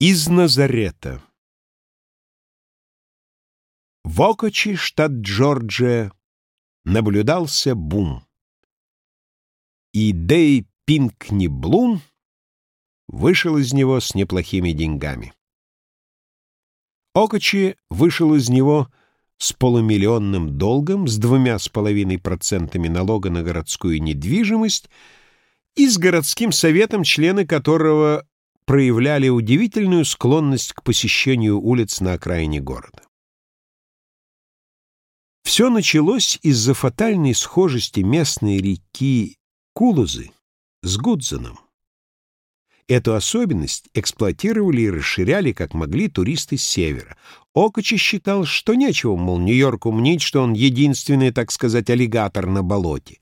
Из Назарета В Окочи, штат Джорджия, наблюдался бум. И Дэй Пинкни Блум вышел из него с неплохими деньгами. Окочи вышел из него с полумиллионным долгом, с двумя с половиной процентами налога на городскую недвижимость и с городским советом, члены которого проявляли удивительную склонность к посещению улиц на окраине города. Все началось из-за фатальной схожести местной реки Кулузы с Гудзеном. Эту особенность эксплуатировали и расширяли как могли туристы с севера. Окочи считал, что нечего, мол, Нью-Йорку мнить, что он единственный, так сказать, аллигатор на болоте.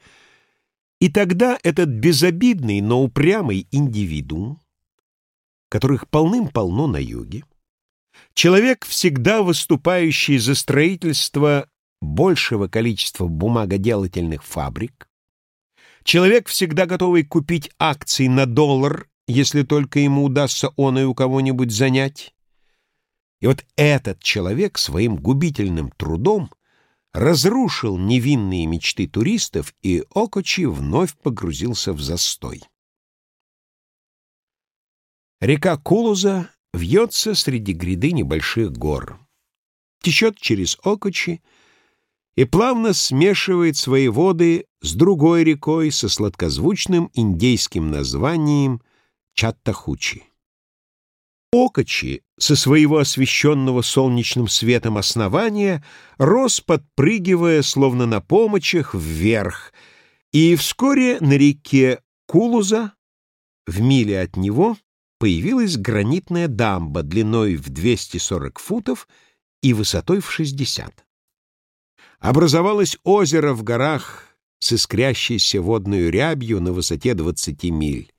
И тогда этот безобидный, но упрямый индивидуум которых полным-полно на юге, человек, всегда выступающий за строительство большего количества бумагоделательных фабрик, человек, всегда готовый купить акции на доллар, если только ему удастся он и у кого-нибудь занять. И вот этот человек своим губительным трудом разрушил невинные мечты туристов, и Окочи вновь погрузился в застой. Река Кулуза вьется среди гряды небольших гор, течет через Окочи и плавно смешивает свои воды с другой рекой со сладкозвучным индейским названием Чаттахучи. Окочи со своего освещенного солнечным светом основания рос, подпрыгивая, словно на помочах, вверх, и вскоре на реке Кулуза, в миле от него, появилась гранитная дамба длиной в 240 футов и высотой в 60. Образовалось озеро в горах с искрящейся водной рябью на высоте 20 миль.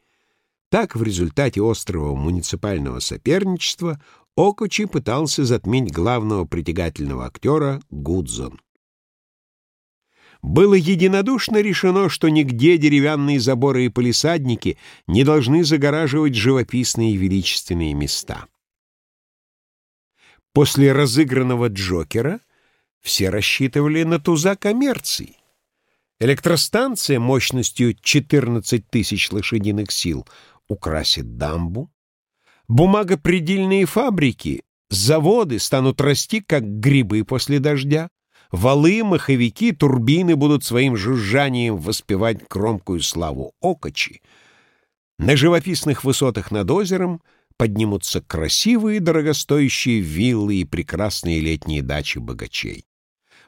Так, в результате острого муниципального соперничества Окочи пытался затмить главного притягательного актера Гудзон было единодушно решено, что нигде деревянные заборы и полисадники не должны загораживать живописные и величественные места. После разыгранного Джокера все рассчитывали на туза коммерции. Электростанция мощностью 14 тысяч лошадиных сил украсит дамбу. Бумагопредельные фабрики, заводы станут расти, как грибы после дождя. Валы, маховики, турбины будут своим жужжанием воспевать громкую славу Окочи. На живописных высотах над озером поднимутся красивые дорогостоящие виллы и прекрасные летние дачи богачей.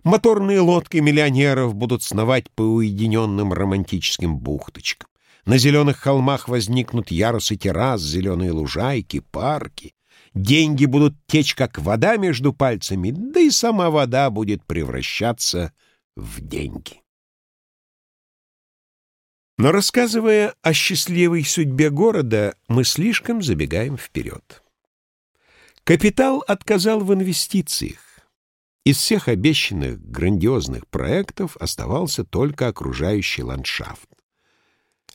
Моторные лодки миллионеров будут сновать по уединенным романтическим бухточкам. На зеленых холмах возникнут ярусы террас, зеленые лужайки, парки. Деньги будут течь, как вода между пальцами, да и сама вода будет превращаться в деньги. Но рассказывая о счастливой судьбе города, мы слишком забегаем вперед. Капитал отказал в инвестициях. Из всех обещанных грандиозных проектов оставался только окружающий ландшафт.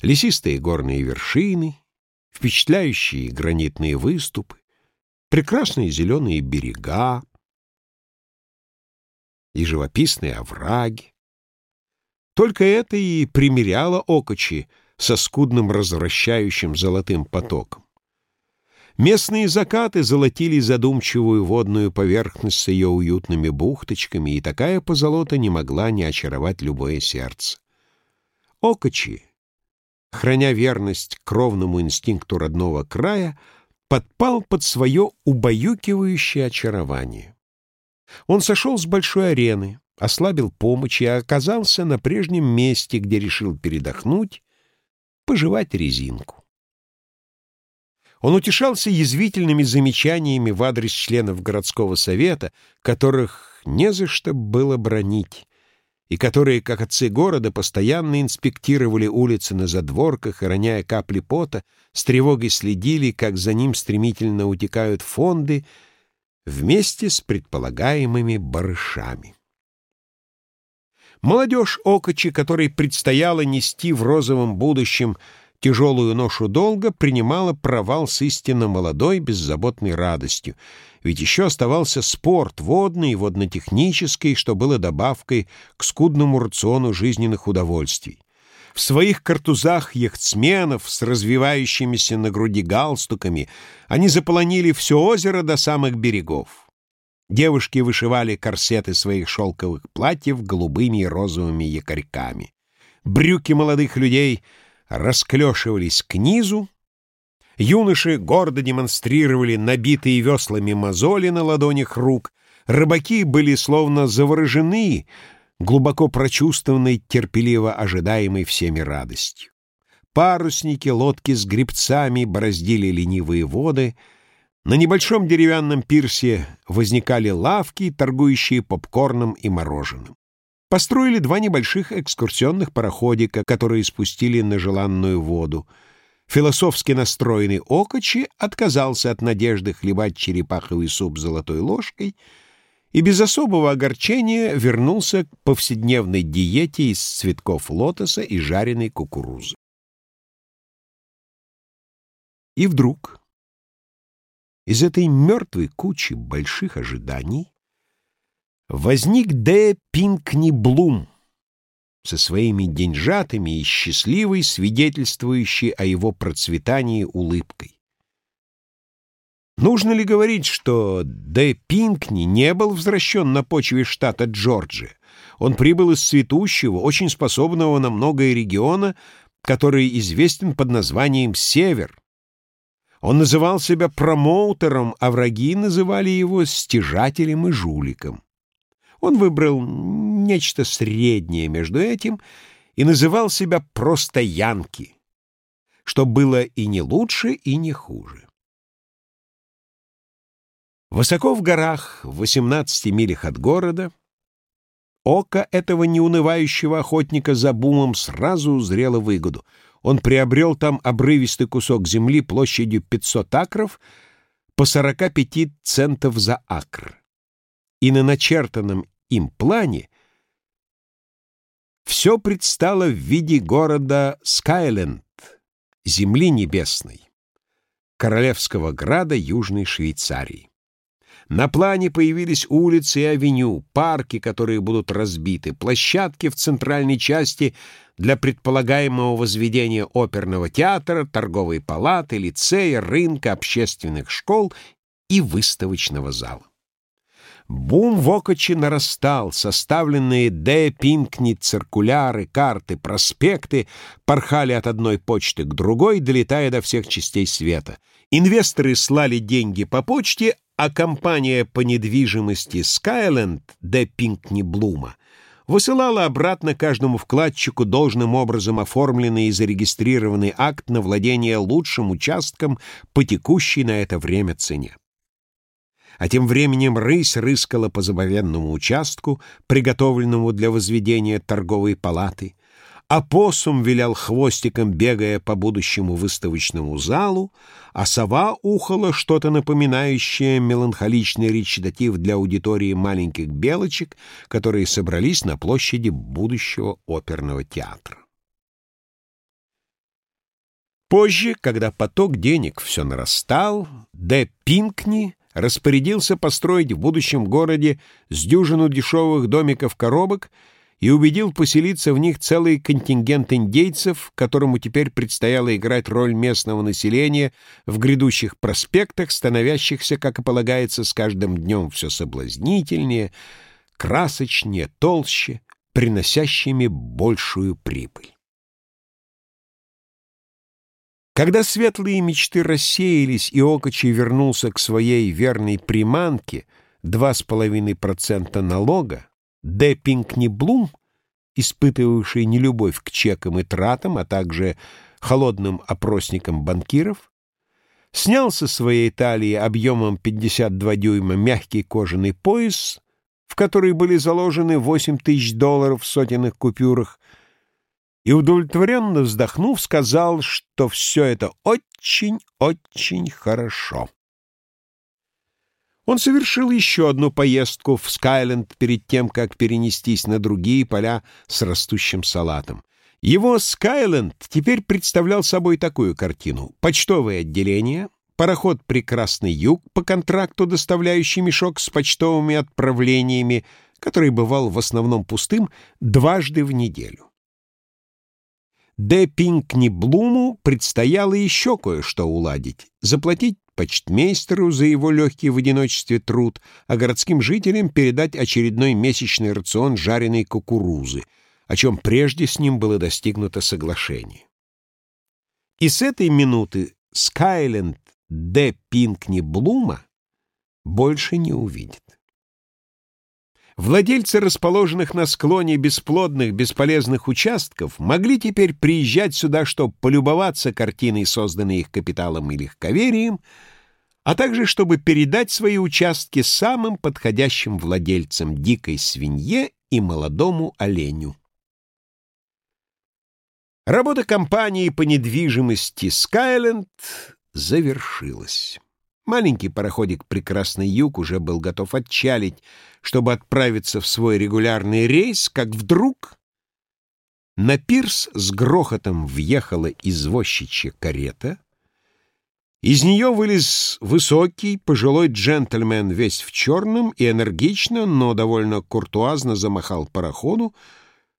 Лесистые горные вершины, впечатляющие гранитные выступы, прекрасные зеленые берега и живописные овраги. Только это и примеряло Окочи со скудным развращающим золотым потоком. Местные закаты золотили задумчивую водную поверхность с ее уютными бухточками, и такая позолота не могла не очаровать любое сердце. Окочи, храня верность кровному инстинкту родного края, подпал под свое убаюкивающее очарование. Он сошел с большой арены, ослабил помощь и оказался на прежнем месте, где решил передохнуть, пожевать резинку. Он утешался язвительными замечаниями в адрес членов городского совета, которых не за что было бронить, и которые, как отцы города, постоянно инспектировали улицы на задворках и, роняя капли пота, с тревогой следили, как за ним стремительно утекают фонды вместе с предполагаемыми барышами. Молодежь Окочи, которой предстояло нести в розовом будущем тяжелую ношу долга принимала провал с истинно молодой, беззаботной радостью, ведь еще оставался спорт водный и воднотехнический, что было добавкой к скудному рациону жизненных удовольствий. В своих картузах яхтсменов с развивающимися на груди галстуками они заполонили все озеро до самых берегов. Девушки вышивали корсеты своих шелковых платьев голубыми и розовыми якорьками. Брюки молодых людей расклешивались к низу, юноши гордо демонстрировали набитые веслами мозоли на ладонях рук, рыбаки были словно заворожены глубоко прочувствованной, терпеливо ожидаемой всеми радостью. Парусники, лодки с грибцами бороздили ленивые воды. На небольшом деревянном пирсе возникали лавки, торгующие попкорном и мороженым. Построили два небольших экскурсионных пароходика, которые спустили на желанную воду. Философски настроенный Окочи отказался от надежды хлебать черепаховый суп золотой ложкой — и без особого огорчения вернулся к повседневной диете из цветков лотоса и жареной кукурузы. И вдруг из этой мертвой кучи больших ожиданий возник Де Пинкни Блум со своими деньжатами и счастливой, свидетельствующей о его процветании улыбкой. Нужно ли говорить, что Д. Пинкни не был возвращен на почве штата Джорджия? Он прибыл из цветущего, очень способного на многое региона, который известен под названием «Север». Он называл себя промоутером, а враги называли его стяжателем и жуликом. Он выбрал нечто среднее между этим и называл себя просто Янки, что было и не лучше, и не хуже. Высоко в горах, в 18 милях от города, око этого неунывающего охотника за бумом сразу узрело выгоду. Он приобрел там обрывистый кусок земли площадью 500 акров по 45 центов за акр. И на начертанном им плане все предстало в виде города Скайленд, земли небесной, королевского града Южной Швейцарии. На плане появились улицы и авеню, парки, которые будут разбиты, площадки в центральной части для предполагаемого возведения оперного театра, торговой палаты, лицея, рынка, общественных школ и выставочного зала. Бум в Окочи нарастал, составленные Д. Пинкни циркуляры, карты, проспекты порхали от одной почты к другой, долетая до всех частей света. Инвесторы слали деньги по почте, а компания по недвижимости Skyland Д. Пинкни Блума высылала обратно каждому вкладчику должным образом оформленный и зарегистрированный акт на владение лучшим участком по текущей на это время цене. А тем временем рысь рыскала по заповедному участку, приготовленному для возведения торговой палаты, а посум вилял хвостиком, бегая по будущему выставочному залу, а сова ухала что-то напоминающее меланхоличный речитатив для аудитории маленьких белочек, которые собрались на площади будущего оперного театра. Позже, когда поток денег все нарастал, Д. Пинкни распорядился построить в будущем городе с дюжину дешевых домиков-коробок и убедил поселиться в них целый контингент индейцев, которому теперь предстояло играть роль местного населения в грядущих проспектах, становящихся, как и полагается, с каждым днем все соблазнительнее, красочнее, толще, приносящими большую прибыль. Когда светлые мечты рассеялись, и Окочи вернулся к своей верной приманке, 2,5% налога, Д. Блум, испытывавший нелюбовь к чекам и тратам, а также холодным опросникам банкиров, снял со своей талии объемом 52 дюйма мягкий кожаный пояс, в который были заложены 8 тысяч долларов в сотенных купюрах, и, удовлетворенно вздохнув, сказал, что все это очень-очень хорошо. Он совершил еще одну поездку в Скайленд перед тем, как перенестись на другие поля с растущим салатом. Его «Скайленд» теперь представлял собой такую картину. Почтовое отделение, пароход «Прекрасный юг» по контракту, доставляющий мешок с почтовыми отправлениями, который бывал в основном пустым, дважды в неделю. Де Пинкни Блуму предстояло еще кое-что уладить — заплатить почтмейстеру за его легкий в одиночестве труд, а городским жителям передать очередной месячный рацион жареной кукурузы — о чем прежде с ним было достигнуто соглашение. И с этой минуты Скайленд Д. Пинкни Блума больше не увидит. Владельцы расположенных на склоне бесплодных, бесполезных участков могли теперь приезжать сюда, чтобы полюбоваться картиной, созданной их капиталом и легковерием, а также чтобы передать свои участки самым подходящим владельцам дикой свинье и молодому оленю. Работа компании по недвижимости «Скайленд» завершилась. Маленький пароходик «Прекрасный юг» уже был готов отчалить, чтобы отправиться в свой регулярный рейс, как вдруг на пирс с грохотом въехала извозчичья карета. Из нее вылез высокий, пожилой джентльмен, весь в черном, и энергично, но довольно куртуазно замахал пароходу,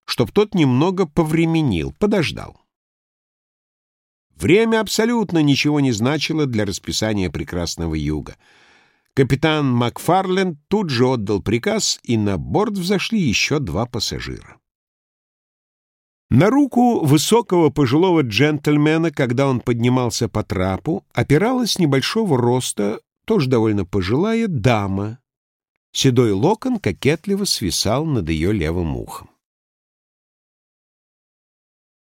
чтоб тот немного повременил, подождал. Время абсолютно ничего не значило для расписания прекрасного юга. Капитан Макфарленд тут же отдал приказ, и на борт взошли еще два пассажира. На руку высокого пожилого джентльмена, когда он поднимался по трапу, опиралась небольшого роста, тоже довольно пожилая, дама. Седой локон кокетливо свисал над ее левым ухом.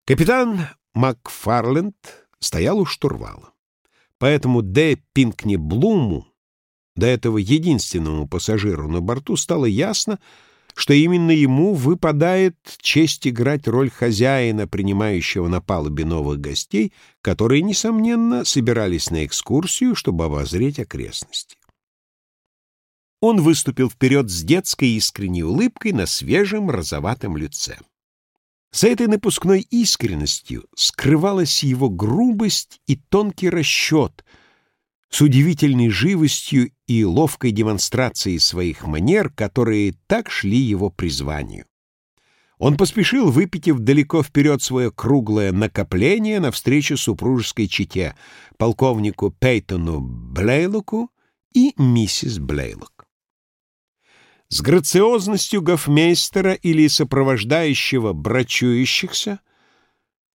Капитан Макфарленд стоял у штурвала. Поэтому Д. Пинкни Блуму, до этого единственному пассажиру на борту, стало ясно, что именно ему выпадает честь играть роль хозяина, принимающего на палубе новых гостей, которые, несомненно, собирались на экскурсию, чтобы обозреть окрестности. Он выступил вперед с детской искренней улыбкой на свежем розоватом лице. За этой напускной искренностью скрывалась его грубость и тонкий расчет, с удивительной живостью и ловкой демонстрацией своих манер, которые так шли его призванию. Он поспешил, выпитив далеко вперед свое круглое накопление навстречу супружеской чете, полковнику Пейтону Блейлоку и миссис Блейлок. С грациозностью гофмейстера или сопровождающего брачующихся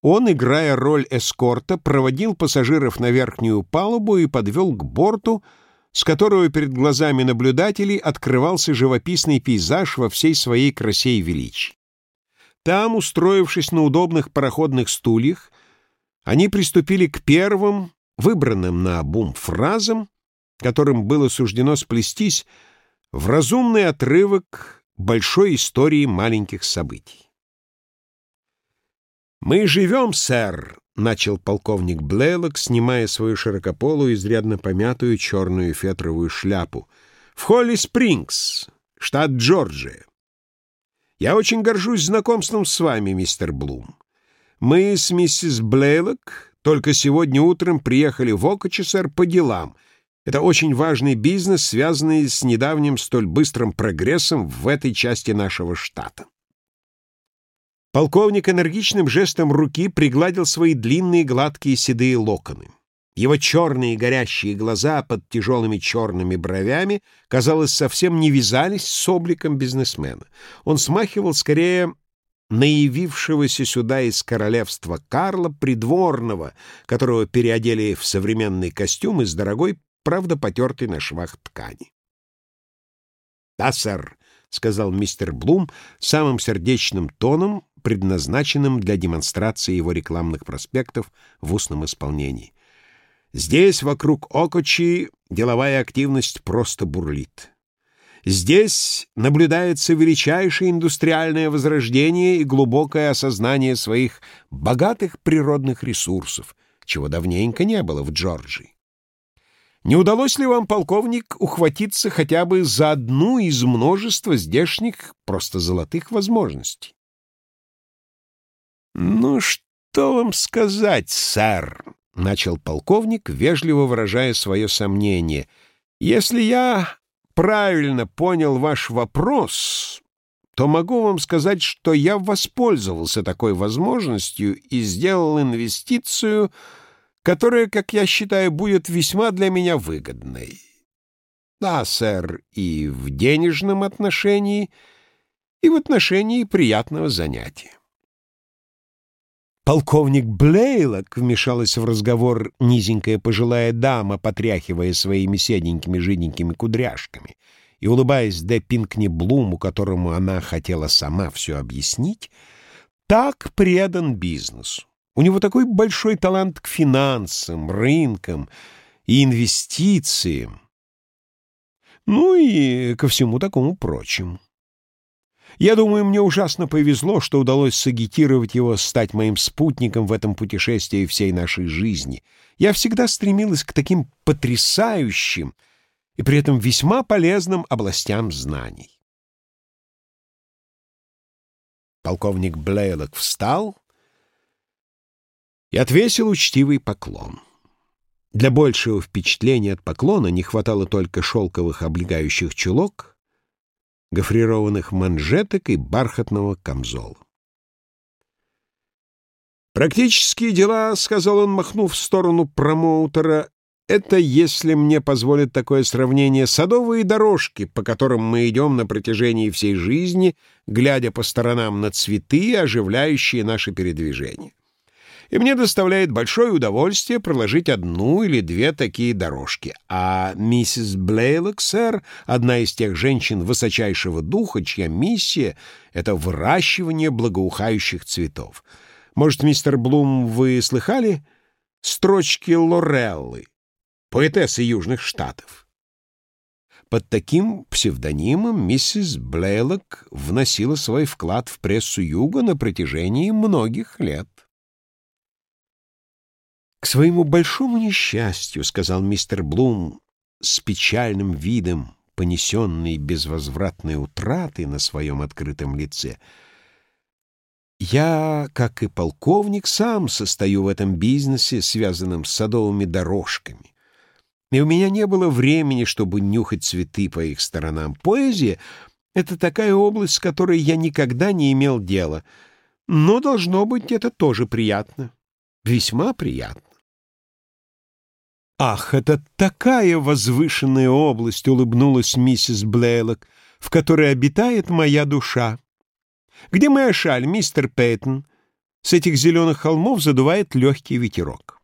он, играя роль эскорта, проводил пассажиров на верхнюю палубу и подвел к борту, с которого перед глазами наблюдателей открывался живописный пейзаж во всей своей красе и величии. Там, устроившись на удобных пароходных стульях, они приступили к первым, выбранным на обум фразам, которым было суждено сплестись в разумный отрывок большой истории маленьких событий. «Мы живем, сэр», — начал полковник Блейлок, снимая свою широкополую, изрядно помятую черную фетровую шляпу, «в Холли Спрингс, штат Джорджия. Я очень горжусь знакомством с вами, мистер Блум. Мы с миссис Блейлок только сегодня утром приехали в Окочесар по делам — это очень важный бизнес, связанный с недавним столь быстрым прогрессом в этой части нашего штата. Полковник энергичным жестом руки пригладил свои длинные гладкие седые локоны. Его черные горящие глаза под тяжелыми черными бровями, казалось, совсем не вязались с обликом бизнесмена. Он смахивал скорее наявившегося сюда из королевства Карла придворного, которого переодели в современный костюм из дорогой правда потертый на швах ткани. «Да, сэр», — сказал мистер Блум самым сердечным тоном, предназначенным для демонстрации его рекламных проспектов в устном исполнении. «Здесь, вокруг Окочи, деловая активность просто бурлит. Здесь наблюдается величайшее индустриальное возрождение и глубокое осознание своих богатых природных ресурсов, чего давненько не было в Джорджии. Не удалось ли вам, полковник, ухватиться хотя бы за одну из множества здешних просто золотых возможностей? «Ну, что вам сказать, сэр?» — начал полковник, вежливо выражая свое сомнение. «Если я правильно понял ваш вопрос, то могу вам сказать, что я воспользовался такой возможностью и сделал инвестицию, которая, как я считаю, будет весьма для меня выгодной. Да, сэр, и в денежном отношении, и в отношении приятного занятия. Полковник Блейлок вмешалась в разговор низенькая пожилая дама, потряхивая своими седенькими жиденькими кудряшками, и, улыбаясь Де Пинкни Блуму, которому она хотела сама все объяснить, так предан бизнесу. У него такой большой талант к финансам, рынкам и инвестициям, ну и ко всему такому прочему. Я думаю, мне ужасно повезло, что удалось сагитировать его стать моим спутником в этом путешествии всей нашей жизни. Я всегда стремилась к таким потрясающим и при этом весьма полезным областям знаний. Полковник Блейлок встал и отвесил учтивый поклон. Для большего впечатления от поклона не хватало только шелковых облегающих чулок — гофрированных манжеток и бархатного камзола. «Практические дела», — сказал он, махнув в сторону промоутера, — «это, если мне позволит такое сравнение, садовые дорожки, по которым мы идем на протяжении всей жизни, глядя по сторонам на цветы, оживляющие наше передвижение и мне доставляет большое удовольствие проложить одну или две такие дорожки. А миссис Блейлок, сэр, одна из тех женщин высочайшего духа, чья миссия — это выращивание благоухающих цветов. Может, мистер Блум, вы слыхали строчки Лореллы, поэтессы Южных Штатов? Под таким псевдонимом миссис Блейлок вносила свой вклад в прессу Юга на протяжении многих лет. «К своему большому несчастью», — сказал мистер Блум с печальным видом, понесенный безвозвратной утраты на своем открытом лице, «я, как и полковник, сам состою в этом бизнесе, связанном с садовыми дорожками, и у меня не было времени, чтобы нюхать цветы по их сторонам. Поэзия — это такая область, с которой я никогда не имел дела, но, должно быть, это тоже приятно, весьма приятно». «Ах, это такая возвышенная область!» — улыбнулась миссис Блейлок, «в которой обитает моя душа. Где моя шаль, мистер Пейтон? С этих зеленых холмов задувает легкий ветерок».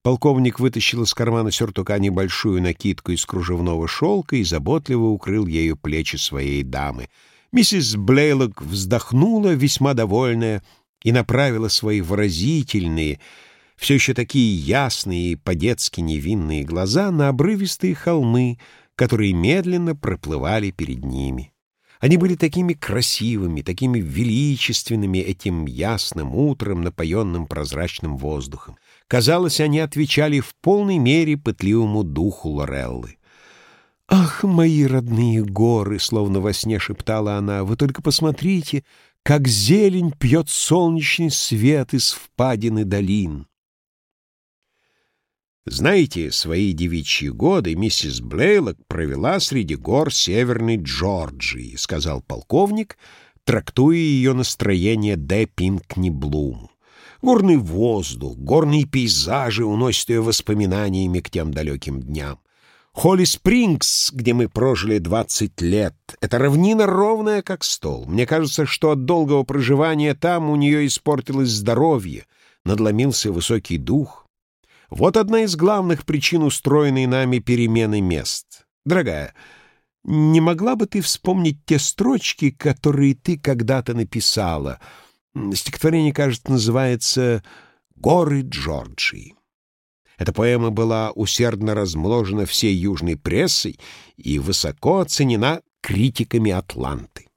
Полковник вытащил из кармана сюртука небольшую накидку из кружевного шелка и заботливо укрыл ею плечи своей дамы. Миссис Блейлок вздохнула, весьма довольная, и направила свои выразительные, все еще такие ясные и по-детски невинные глаза на обрывистые холмы, которые медленно проплывали перед ними. Они были такими красивыми, такими величественными этим ясным утром, напоенным прозрачным воздухом. Казалось, они отвечали в полной мере пытливому духу Лореллы. «Ах, мои родные горы!» — словно во сне шептала она. «Вы только посмотрите, как зелень пьет солнечный свет из впадины долин!» Знаете, свои девичьи годы миссис Блейлок провела среди гор Северной Джорджии, сказал полковник, трактуя ее настроение Д. Пинкни Блум. Горный воздух, горные пейзажи уносят ее воспоминаниями к тем далеким дням. Холли Спрингс, где мы прожили двадцать лет, это равнина ровная, как стол. Мне кажется, что от долгого проживания там у нее испортилось здоровье, надломился высокий дух. Вот одна из главных причин устроенной нами перемены мест. Дорогая, не могла бы ты вспомнить те строчки, которые ты когда-то написала? Стихотворение, кажется, называется «Горы Джорджии». Эта поэма была усердно размножена всей южной прессой и высоко оценена критиками Атланты.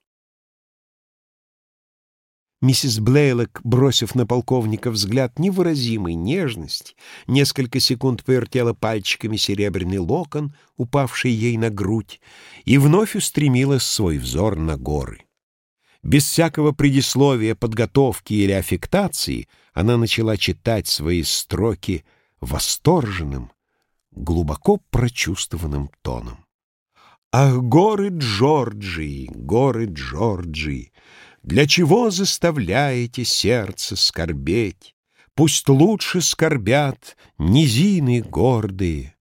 Миссис Блейлок, бросив на полковника взгляд невыразимой нежности, несколько секунд повертела пальчиками серебряный локон, упавший ей на грудь, и вновь устремила свой взор на горы. Без всякого предисловия, подготовки или аффектации она начала читать свои строки восторженным, глубоко прочувствованным тоном. Ах, горы Джорджии, горы Джорджии, Для чего заставляете сердце скорбеть? Пусть лучше скорбят низины гордые,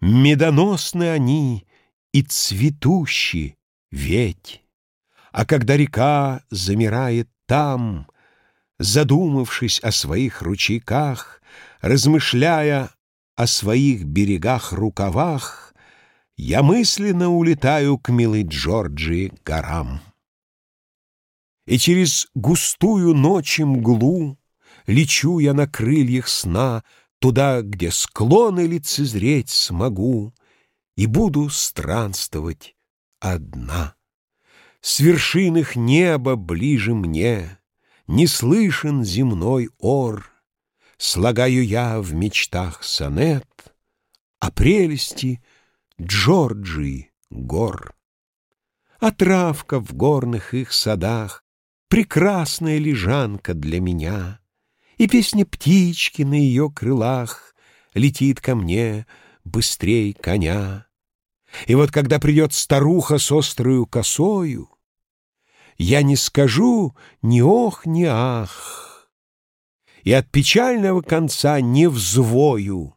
Медоносны они и цветущи ведь. А когда река замирает там, Задумавшись о своих ручейках, Размышляя о своих берегах-рукавах, Я мысленно улетаю к милой Джорджии горам. И через густую ночь мглу Лечу я на крыльях сна Туда, где склоны лицезреть смогу, И буду странствовать одна. С вершин их неба ближе мне Не слышен земной ор. Слагаю я в мечтах сонет О прелести Джорджии гор. А травка в горных их садах Прекрасная лежанка для меня, И песня птички на ее крылах Летит ко мне быстрей коня. И вот когда придет старуха с острою косою, Я не скажу ни ох, ни ах, И от печального конца не взвою,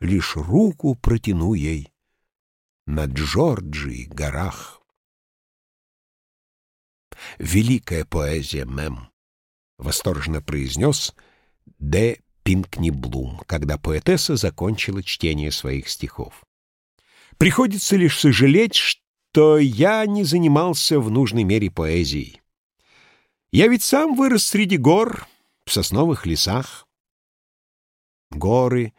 Лишь руку протяну ей на Джорджии горах. Великая поэзия, мэм, — восторженно произнес Д. Пинкни Блум, когда поэтесса закончила чтение своих стихов. Приходится лишь сожалеть, что я не занимался в нужной мере поэзией. Я ведь сам вырос среди гор, в сосновых лесах. Горы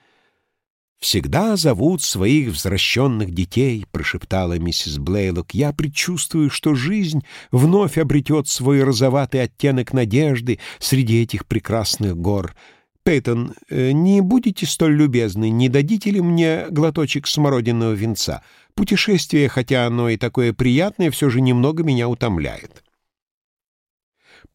всегда зовут своих возвращенных детей, прошептала миссис Блейлок. Я предчувствую, что жизнь вновь обретет свой розоватый оттенок надежды среди этих прекрасных гор — Пейтон, э, не будете столь любезны, не дадите ли мне глоточек смородиного винца? Путешествие, хотя оно и такое приятное, все же немного меня утомляет.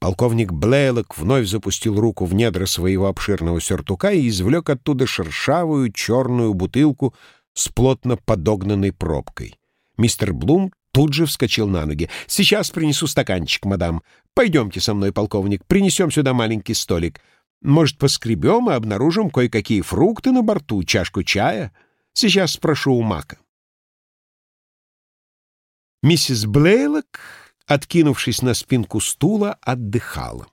Полковник Блейлок вновь запустил руку в недра своего обширного сюртука и извлек оттуда шершавую черную бутылку с плотно подогнанной пробкой. Мистер Блум тут же вскочил на ноги. «Сейчас принесу стаканчик, мадам. Пойдемте со мной, полковник, принесем сюда маленький столик. Может, поскребем и обнаружим кое-какие фрукты на борту, чашку чая? Сейчас спрошу у Мака. Миссис Блейлок, откинувшись на спинку стула, отдыхала.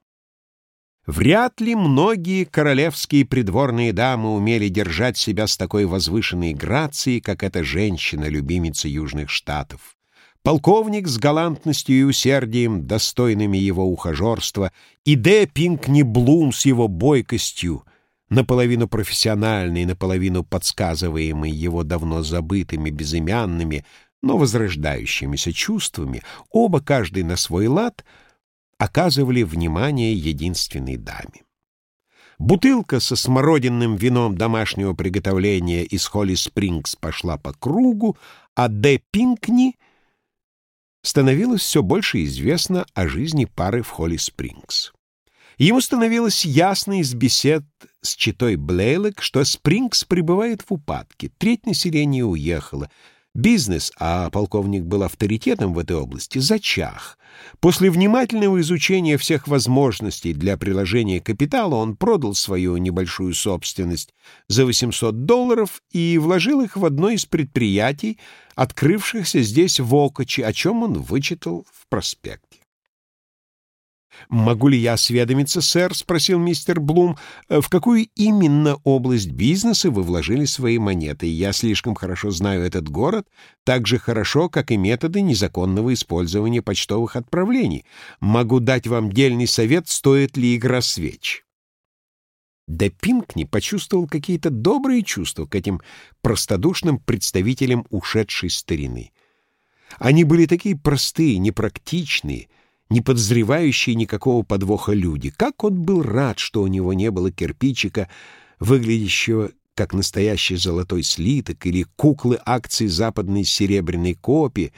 Вряд ли многие королевские придворные дамы умели держать себя с такой возвышенной грацией, как эта женщина, любимица Южных Штатов. Полковник с галантностью и усердием, достойными его ухажерства, и Д. Пинкни Блум с его бойкостью, наполовину профессиональной, наполовину подсказываемой его давно забытыми, безымянными, но возрождающимися чувствами, оба, каждый на свой лад, оказывали внимание единственной даме. Бутылка со смородинным вином домашнего приготовления из Холли Спрингс пошла по кругу, а Д. Пинкни — становилось все больше известно о жизни пары в Холли-Спрингс. Ему становилось ясно из бесед с читой Блейлок, что Спрингс пребывает в упадке, треть населения уехала — Бизнес, а полковник был авторитетом в этой области, зачах. После внимательного изучения всех возможностей для приложения капитала он продал свою небольшую собственность за 800 долларов и вложил их в одно из предприятий, открывшихся здесь в Окочи, о чем он вычитал в проспекте. «Могу ли я осведомиться, сэр?» — спросил мистер Блум. «В какую именно область бизнеса вы вложили свои монеты? Я слишком хорошо знаю этот город, так же хорошо, как и методы незаконного использования почтовых отправлений. Могу дать вам дельный совет, стоит ли игра свеч». Де Пинкни почувствовал какие-то добрые чувства к этим простодушным представителям ушедшей старины. Они были такие простые, непрактичные, не подозревающие никакого подвоха люди. Как он был рад, что у него не было кирпичика, выглядящего как настоящий золотой слиток или куклы акций западной серебряной копии,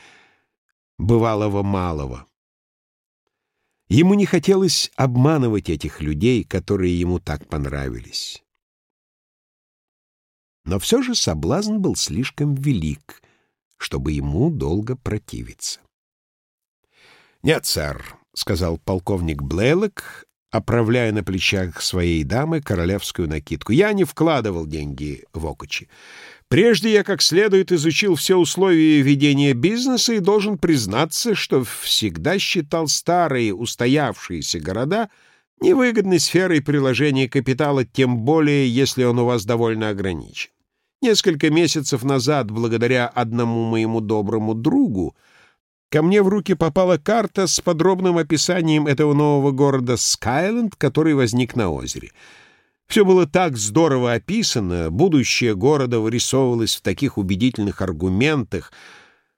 бывалого малого. Ему не хотелось обманывать этих людей, которые ему так понравились. Но все же соблазн был слишком велик, чтобы ему долго противиться. «Нет, сэр», — сказал полковник Блейлок, оправляя на плечах своей дамы королевскую накидку. «Я не вкладывал деньги в Окочи. Прежде я как следует изучил все условия ведения бизнеса и должен признаться, что всегда считал старые устоявшиеся города невыгодной сферой приложения капитала, тем более, если он у вас довольно ограничен. Несколько месяцев назад, благодаря одному моему доброму другу, ко мне в руки попала карта с подробным описанием этого нового города Скайленд, который возник на озере. Все было так здорово описано, будущее города вырисовывалось в таких убедительных аргументах,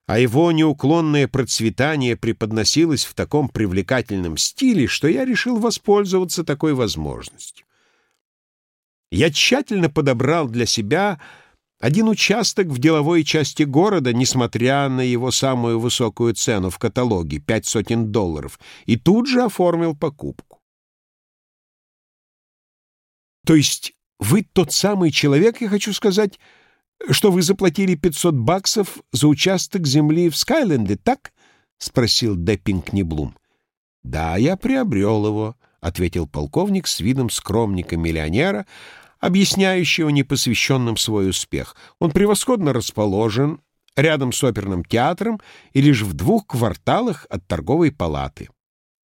а его неуклонное процветание преподносилось в таком привлекательном стиле, что я решил воспользоваться такой возможностью. Я тщательно подобрал для себя один участок в деловой части города, несмотря на его самую высокую цену в каталоге — пять сотен долларов, и тут же оформил покупку. То есть вы тот самый человек, я хочу сказать, что вы заплатили 500 баксов за участок земли в Скайленде, так? — спросил Деппинг Неблум. — Да, я приобрел его, — ответил полковник с видом скромника-миллионера, объясняющего непосвященным свой успех. Он превосходно расположен рядом с оперным театром и лишь в двух кварталах от торговой палаты.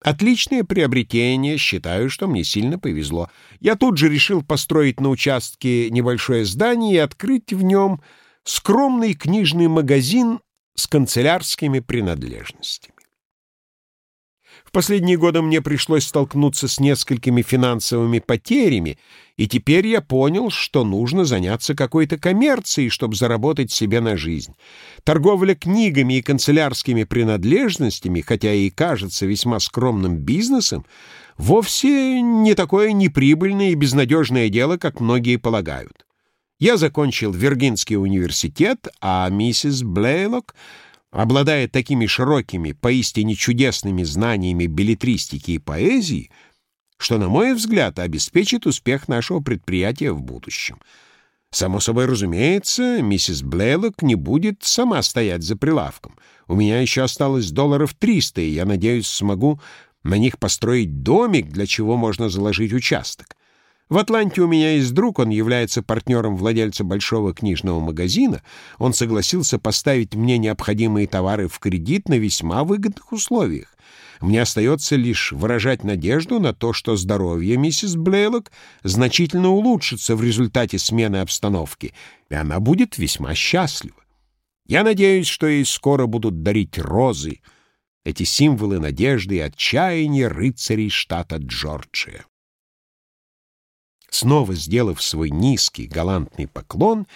Отличное приобретение, считаю, что мне сильно повезло. Я тут же решил построить на участке небольшое здание и открыть в нем скромный книжный магазин с канцелярскими принадлежностями. Последние годы мне пришлось столкнуться с несколькими финансовыми потерями, и теперь я понял, что нужно заняться какой-то коммерцией, чтобы заработать себе на жизнь. Торговля книгами и канцелярскими принадлежностями, хотя и кажется весьма скромным бизнесом, вовсе не такое неприбыльное и безнадежное дело, как многие полагают. Я закончил Виргинский университет, а миссис Блейлок — обладая такими широкими, поистине чудесными знаниями билетристики и поэзии, что, на мой взгляд, обеспечит успех нашего предприятия в будущем. Само собой разумеется, миссис Блейлок не будет сама стоять за прилавком. У меня еще осталось долларов триста, и я надеюсь, смогу на них построить домик, для чего можно заложить участок. В Атланте у меня есть друг, он является партнером владельца большого книжного магазина. Он согласился поставить мне необходимые товары в кредит на весьма выгодных условиях. Мне остается лишь выражать надежду на то, что здоровье миссис Блейлок значительно улучшится в результате смены обстановки, и она будет весьма счастлива. Я надеюсь, что ей скоро будут дарить розы, эти символы надежды и отчаяния рыцарей штата Джорджия. Снова сделав свой низкий галантный поклон,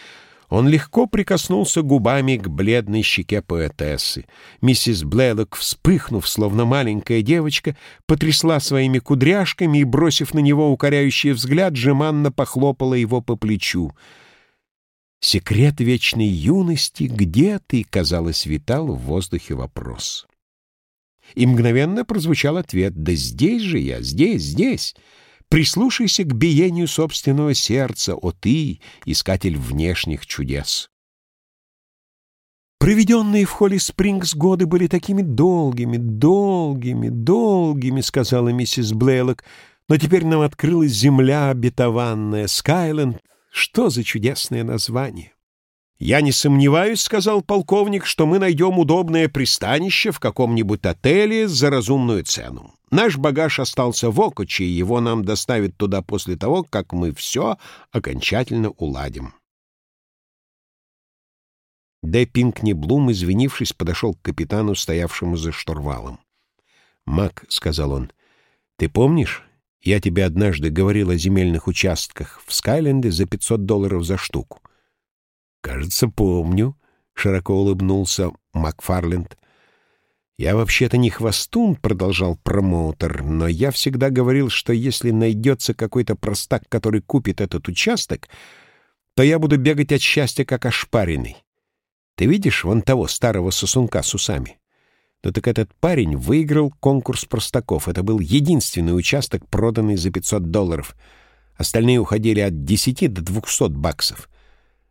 он легко прикоснулся губами к бледной щеке поэтессы. Миссис Блэлок, вспыхнув, словно маленькая девочка, потрясла своими кудряшками и, бросив на него укоряющий взгляд, жеманно похлопала его по плечу. «Секрет вечной юности, где ты?» — казалось, витал в воздухе вопрос. И мгновенно прозвучал ответ «Да здесь же я, здесь, здесь!» Прислушайся к биению собственного сердца, о ты, искатель внешних чудес. Проведенные в холле Спрингс годы были такими долгими, долгими, долгими, сказала миссис Блейлок, но теперь нам открылась земля обетованная, Скайленд. Что за чудесное название! «Я не сомневаюсь, — сказал полковник, — что мы найдем удобное пристанище в каком-нибудь отеле за разумную цену. Наш багаж остался в Окоче, и его нам доставят туда после того, как мы все окончательно уладим. Дэ Пинкни Блум, извинившись, подошел к капитану, стоявшему за штурвалом. «Мак», — сказал он, — «ты помнишь, я тебе однажды говорил о земельных участках в Скайленде за 500 долларов за штуку?» «Кажется, помню», — широко улыбнулся Макфарленд. «Я вообще-то не хвостун», — продолжал промоутер, «но я всегда говорил, что если найдется какой-то простак, который купит этот участок, то я буду бегать от счастья, как ошпаренный. Ты видишь вон того старого сосунка с усами? Но так этот парень выиграл конкурс простаков. Это был единственный участок, проданный за 500 долларов. Остальные уходили от 10 до 200 баксов.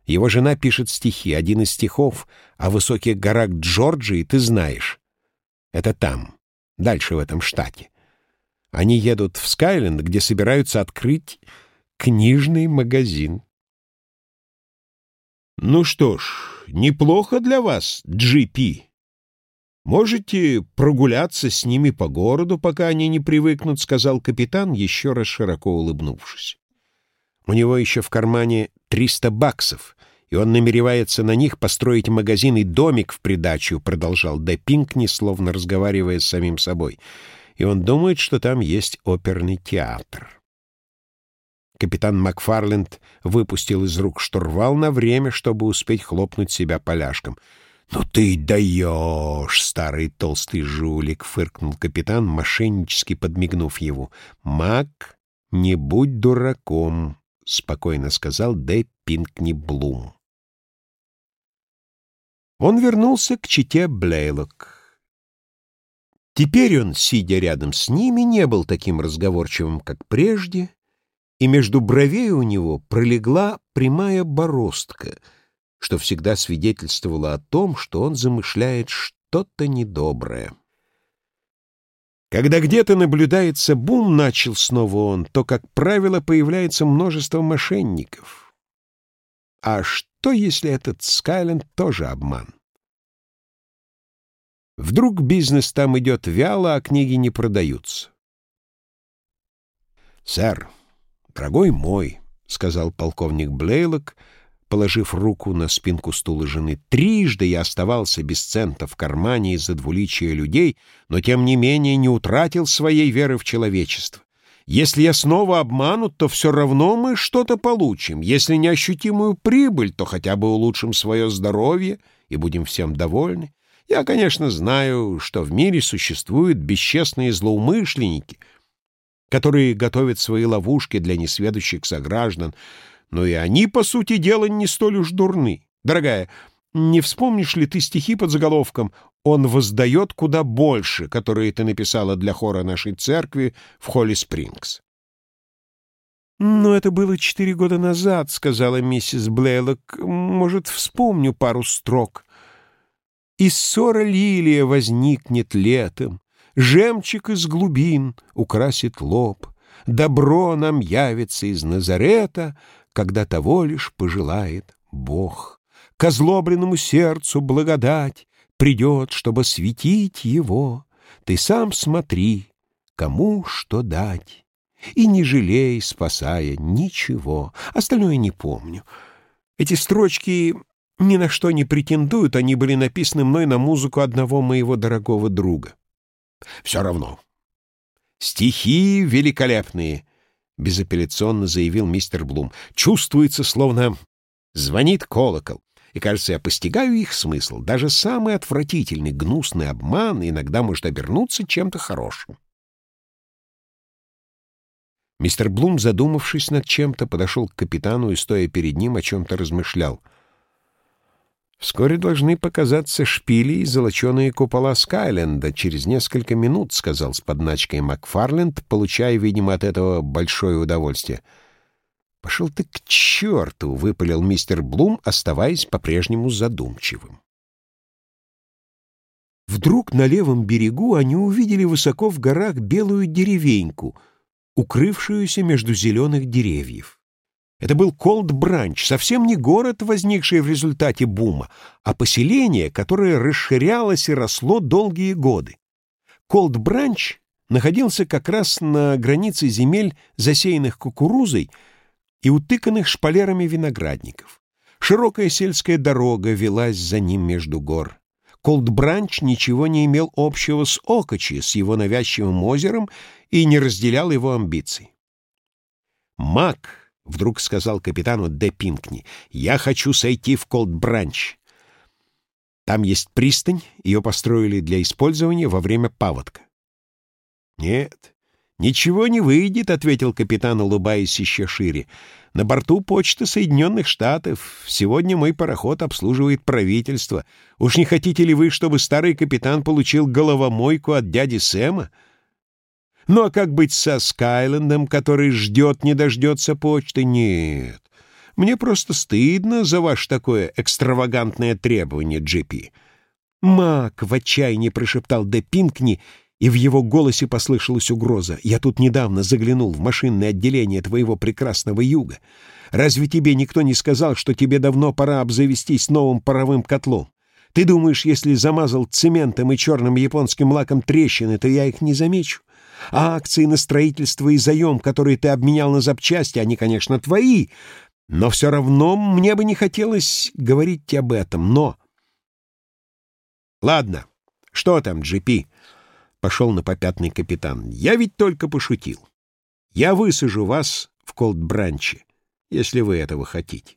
Его жена пишет стихи. Один из стихов о высоких горах Джорджии ты знаешь. Это там, дальше в этом штате. Они едут в Скайленд, где собираются открыть книжный магазин. «Ну что ж, неплохо для вас, Джи-Пи. Можете прогуляться с ними по городу, пока они не привыкнут», — сказал капитан, еще раз широко улыбнувшись. У него еще в кармане 300 баксов, и он намеревается на них построить магазин и домик в придачу, продолжал Де Пинкни, словно разговаривая с самим собой. И он думает, что там есть оперный театр. Капитан Макфарленд выпустил из рук штурвал на время, чтобы успеть хлопнуть себя поляшком. «Ну ты даешь, старый толстый жулик!» — фыркнул капитан, мошеннически подмигнув его. «Мак, не будь дураком!» — спокойно сказал Дэ Пинкни Блум. Он вернулся к чите Блейлок. Теперь он, сидя рядом с ними, не был таким разговорчивым, как прежде, и между бровей у него пролегла прямая бороздка, что всегда свидетельствовало о том, что он замышляет что-то недоброе. Когда где-то наблюдается бум, начал снова он, то, как правило, появляется множество мошенников. А что, если этот Скайленд тоже обман? Вдруг бизнес там идет вяло, а книги не продаются? «Сэр», «Дорогой мой», — сказал полковник Блейлок, положив руку на спинку стула жены, «трижды я оставался без цента в кармане из-за двуличия людей, но тем не менее не утратил своей веры в человечество. Если я снова обманут, то все равно мы что-то получим. Если не ощутимую прибыль, то хотя бы улучшим свое здоровье и будем всем довольны. Я, конечно, знаю, что в мире существуют бесчестные злоумышленники — которые готовят свои ловушки для несведущих сограждан, но и они, по сути дела, не столь уж дурны. Дорогая, не вспомнишь ли ты стихи под заголовком «Он воздает куда больше», которые ты написала для хора нашей церкви в Холли Спрингс? «Но это было четыре года назад», — сказала миссис Блейлок. «Может, вспомню пару строк». «И ссора лилия возникнет летом, Жемчуг из глубин украсит лоб, Добро нам явится из Назарета, Когда того лишь пожелает Бог. К озлобленному сердцу благодать Придет, чтобы светить его. Ты сам смотри, кому что дать. И не жалей, спасая ничего. Остальное не помню. Эти строчки ни на что не претендуют, они были написаны мной на музыку одного моего дорогого друга. Все равно. Стихи великолепные, — безапелляционно заявил мистер Блум. Чувствуется, словно звонит колокол. И, кажется, я постигаю их смысл. Даже самый отвратительный, гнусный обман иногда может обернуться чем-то хорошим. Мистер Блум, задумавшись над чем-то, подошел к капитану и, стоя перед ним, о чем-то размышлял — «Вскоре должны показаться шпили и золоченые купола Скайленда через несколько минут», — сказал с подначкой Макфарленд, получая, видимо, от этого большое удовольствие. «Пошел ты к черту!» — выпалил мистер Блум, оставаясь по-прежнему задумчивым. Вдруг на левом берегу они увидели высоко в горах белую деревеньку, укрывшуюся между зеленых деревьев. Это был Колд-Бранч, совсем не город, возникший в результате бума, а поселение, которое расширялось и росло долгие годы. Колд-Бранч находился как раз на границе земель, засеянных кукурузой и утыканных шпалерами виноградников. Широкая сельская дорога вилась за ним между гор. Колд-Бранч ничего не имел общего с Окочи, с его навязчивым озером, и не разделял его амбиций. Мак — Вдруг сказал капитану Де Пинкни, «Я хочу сойти в Колд-Бранч. Там есть пристань, ее построили для использования во время паводка». «Нет, «Ничего не выйдет», — ответил капитан, улыбаясь еще шире. «На борту почта Соединенных Штатов. Сегодня мой пароход обслуживает правительство. Уж не хотите ли вы, чтобы старый капитан получил головомойку от дяди Сэма?» «Ну а как быть со Скайлендом, который ждет, не дождется почты? Нет, мне просто стыдно за ваше такое экстравагантное требование, Джипи». «Мак!» — в отчаянии прошептал Де Пинкни, и в его голосе послышалась угроза. «Я тут недавно заглянул в машинное отделение твоего прекрасного юга. Разве тебе никто не сказал, что тебе давно пора обзавестись новым паровым котлом? Ты думаешь, если замазал цементом и черным японским лаком трещины, то я их не замечу? А акции на строительство и заем, которые ты обменял на запчасти, они, конечно, твои, но все равно мне бы не хотелось говорить об этом, но... Ладно, что там, GP? Пошел на попятный капитан. Я ведь только пошутил. Я высажу вас в Колдбранче, если вы этого хотите.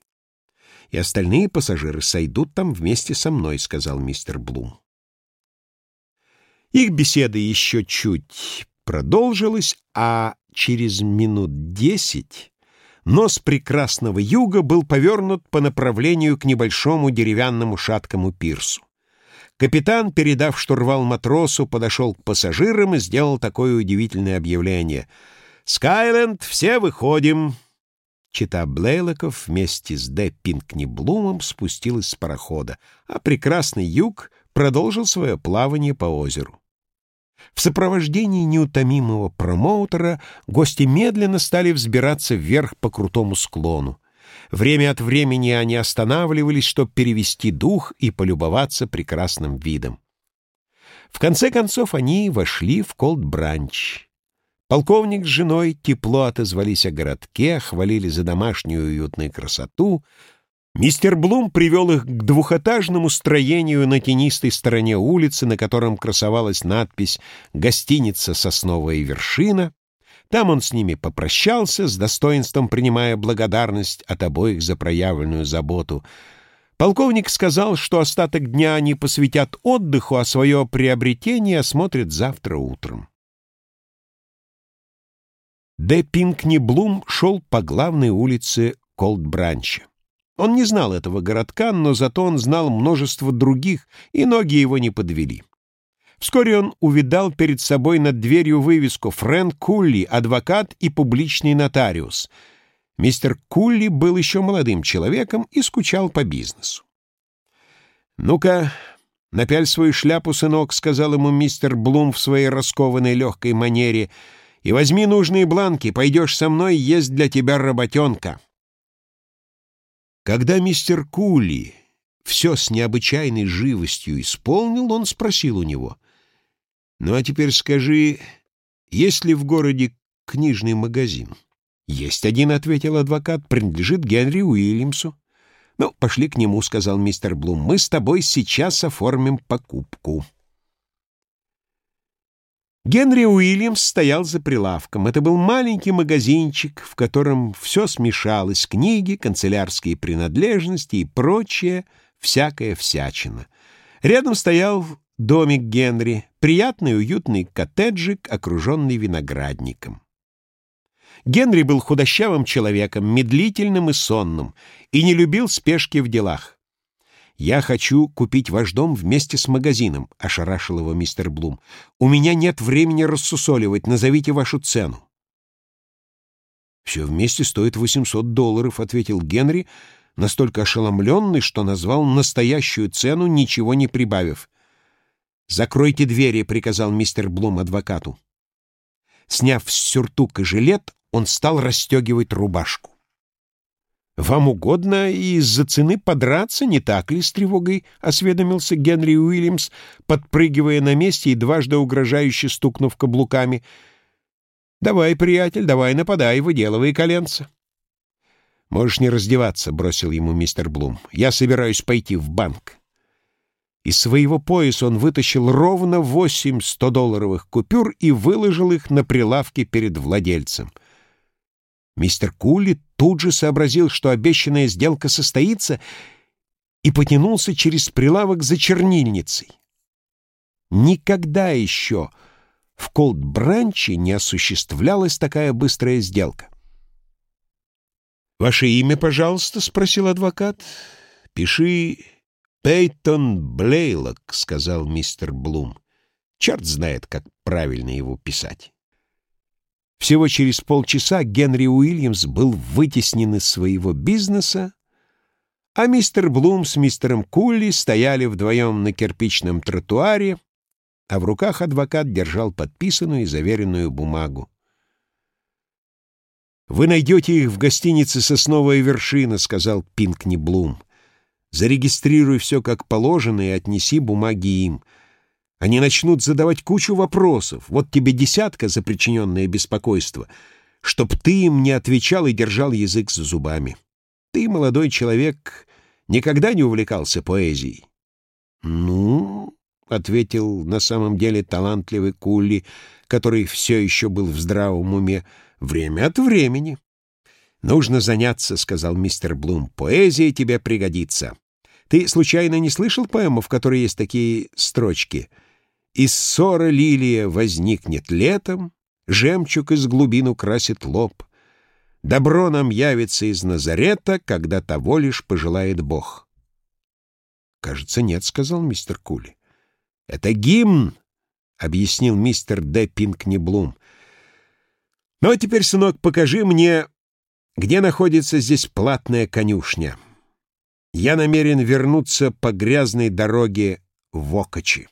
И остальные пассажиры сойдут там вместе со мной, сказал мистер Блум. Их беседа еще чуть продолжилась, а через минут десять нос прекрасного юга был повернут по направлению к небольшому деревянному шаткому пирсу. Капитан, передав штурвал матросу, подошел к пассажирам и сделал такое удивительное объявление. «Скайленд, все выходим!» Чита Блейлоков вместе с Д. Пинкни Блумом спустилась с парохода, а прекрасный юг продолжил свое плавание по озеру. В сопровождении неутомимого промоутера гости медленно стали взбираться вверх по крутому склону. Время от времени они останавливались, чтобы перевести дух и полюбоваться прекрасным видом. В конце концов они вошли в Колд-Бранч. Полковник с женой тепло отозвались о городке, хвалили за домашнюю уютную красоту. Мистер Блум привел их к двухэтажному строению на тенистой стороне улицы, на котором красовалась надпись «Гостиница «Сосновая вершина», там он с ними попрощался, с достоинством принимая благодарность от обоих за проявленную заботу. Полковник сказал, что остаток дня они посвятят отдыху, а свое приобретение осмотрят завтра утром. Де Пинкни Блум шел по главной улице Колдбранча. Он не знал этого городка, но зато он знал множество других, и ноги его не подвели. Вскоре он увидал перед собой над дверью вывеску «Фрэнк Кулли, адвокат и публичный нотариус». Мистер Кулли был еще молодым человеком и скучал по бизнесу. «Ну-ка, напяль свою шляпу, сынок», — сказал ему мистер Блум в своей раскованной легкой манере, «и возьми нужные бланки, пойдешь со мной, есть для тебя работенка». Когда мистер Кулли все с необычайной живостью исполнил, он спросил у него — ну а теперь скажи, есть ли в городе книжный магазин? Есть один, — ответил адвокат, — принадлежит Генри Уильямсу. Ну, пошли к нему, — сказал мистер Блум. Мы с тобой сейчас оформим покупку. Генри Уильямс стоял за прилавком. Это был маленький магазинчик, в котором все смешалось — книги, канцелярские принадлежности и прочее, всякая всячина. Рядом стоял домик Генри, приятный уютный коттеджик, окруженный виноградником. Генри был худощавым человеком, медлительным и сонным, и не любил спешки в делах. «Я хочу купить ваш дом вместе с магазином», — ошарашил его мистер Блум. «У меня нет времени рассусоливать, назовите вашу цену». «Все вместе стоит 800 долларов», — ответил Генри, настолько ошеломленный, что назвал настоящую цену, ничего не прибавив. «Закройте двери», — приказал мистер Блум адвокату. Сняв сюртук и жилет, он стал расстегивать рубашку. «Вам угодно из-за цены подраться, не так ли?» — с тревогой осведомился Генри Уильямс, подпрыгивая на месте и дважды угрожающе стукнув каблуками. «Давай, приятель, давай нападай, выделывай коленца». «Можешь не раздеваться», — бросил ему мистер Блум. «Я собираюсь пойти в банк». Из своего пояса он вытащил ровно восемь долларовых купюр и выложил их на прилавке перед владельцем. Мистер Кулли тут же сообразил, что обещанная сделка состоится, и потянулся через прилавок за чернильницей. Никогда еще в Колд-Бранче не осуществлялась такая быстрая сделка. «Ваше имя, пожалуйста?» — спросил адвокат. «Пиши Пейтон Блейлок», — сказал мистер Блум. «Черт знает, как правильно его писать». Всего через полчаса Генри Уильямс был вытеснен из своего бизнеса, а мистер Блум с мистером Кулли стояли вдвоем на кирпичном тротуаре, а в руках адвокат держал подписанную и заверенную бумагу. «Вы найдете их в гостинице «Сосновая вершина», — сказал Пинкни Блум. «Зарегистрируй все как положено и отнеси бумаги им. Они начнут задавать кучу вопросов. Вот тебе десятка за причиненное беспокойство, чтоб ты им не отвечал и держал язык за зубами. Ты, молодой человек, никогда не увлекался поэзией?» «Ну...» — ответил на самом деле талантливый Кулли, который все еще был в здравом уме, — время от времени. «Нужно заняться», — сказал мистер Блум. «Поэзия тебе пригодится. Ты, случайно, не слышал поэму, в которой есть такие строчки? «Из ссора лилия возникнет летом, жемчуг из глубин украсит лоб. Добро нам явится из Назарета, когда того лишь пожелает Бог». «Кажется, нет», — сказал мистер Кули. «Это гимн», — объяснил мистер Д. Пинкни-Блум. «Ну а теперь, сынок, покажи мне, где находится здесь платная конюшня. Я намерен вернуться по грязной дороге в Окочи».